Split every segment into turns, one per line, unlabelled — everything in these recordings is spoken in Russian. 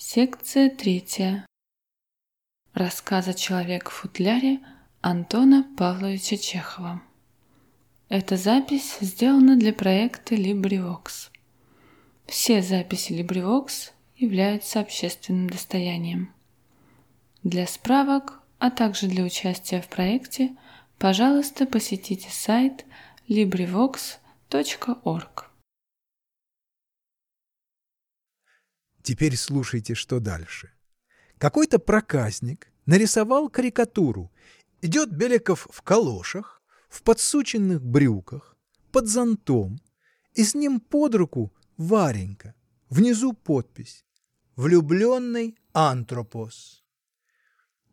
Секция третья. Рассказ о человек в футляре Антона Павловича Чехова. Эта запись сделана для проекта LibriVox. Все записи LibriVox являются общественным достоянием. Для справок, а также для участия в проекте, пожалуйста, посетите сайт LibriVox.org.
Теперь слушайте, что дальше. Какой-то проказник нарисовал карикатуру. Идет Беликов в калошах, в подсученных брюках, под зонтом, и с ним под руку Варенька. Внизу подпись «Влюбленный антропос».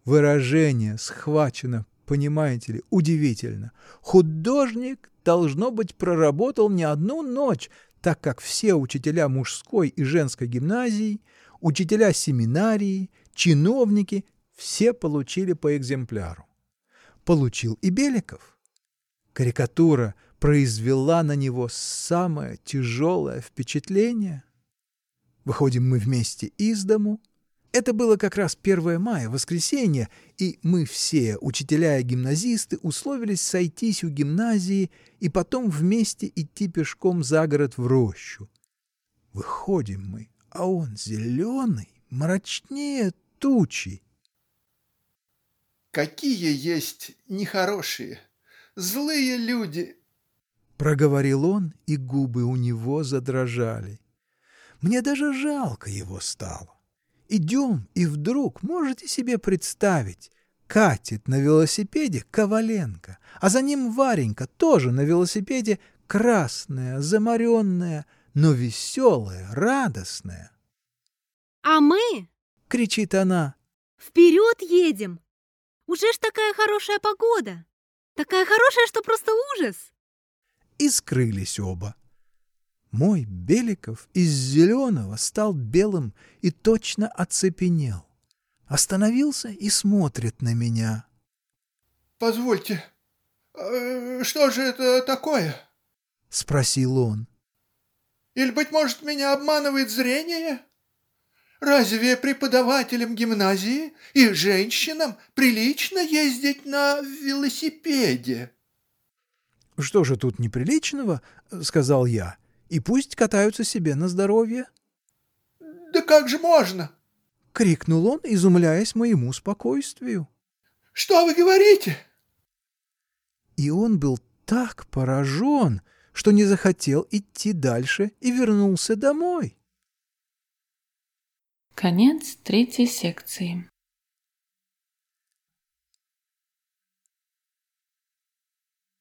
Выражение схвачено, понимаете ли, удивительно. Художник, должно быть, проработал не одну ночь, так как все учителя мужской и женской гимназии, учителя семинарии, чиновники – все получили по экземпляру. Получил и Беликов. Карикатура произвела на него самое тяжелое впечатление. Выходим мы вместе из дому – это было как раз 1 мая, воскресенье, и мы все, учителя и гимназисты, условились сойтись у гимназии и потом вместе идти пешком за город в рощу. Выходим мы, а он зеленый, мрачнее тучи.
«Какие есть нехорошие, злые люди!»
Проговорил он, и губы у него задрожали. Мне даже жалко его стало. Идем, и вдруг, можете себе представить, катит на велосипеде Коваленко, а за ним Варенька, тоже на велосипеде, красная, замаренная, но веселая, радостная.
«А мы?»
— кричит она.
«Вперед едем! Уже ж такая хорошая погода! Такая хорошая, что просто ужас!»
И скрылись оба. Мой Беликов из зеленого стал белым и точно оцепенел. Остановился и смотрит на меня.
— Позвольте, э, что же это такое?
— спросил он.
— Или, быть может, меня обманывает зрение? Разве преподавателям гимназии и женщинам прилично ездить на велосипеде?
— Что же тут неприличного? — сказал я. — и пусть катаются себе на здоровье.
— Да как же можно?
— крикнул он, изумляясь моему спокойствию.
— Что вы говорите?
И он был так поражен, что не захотел идти дальше и вернулся домой.
Конец третьей секции.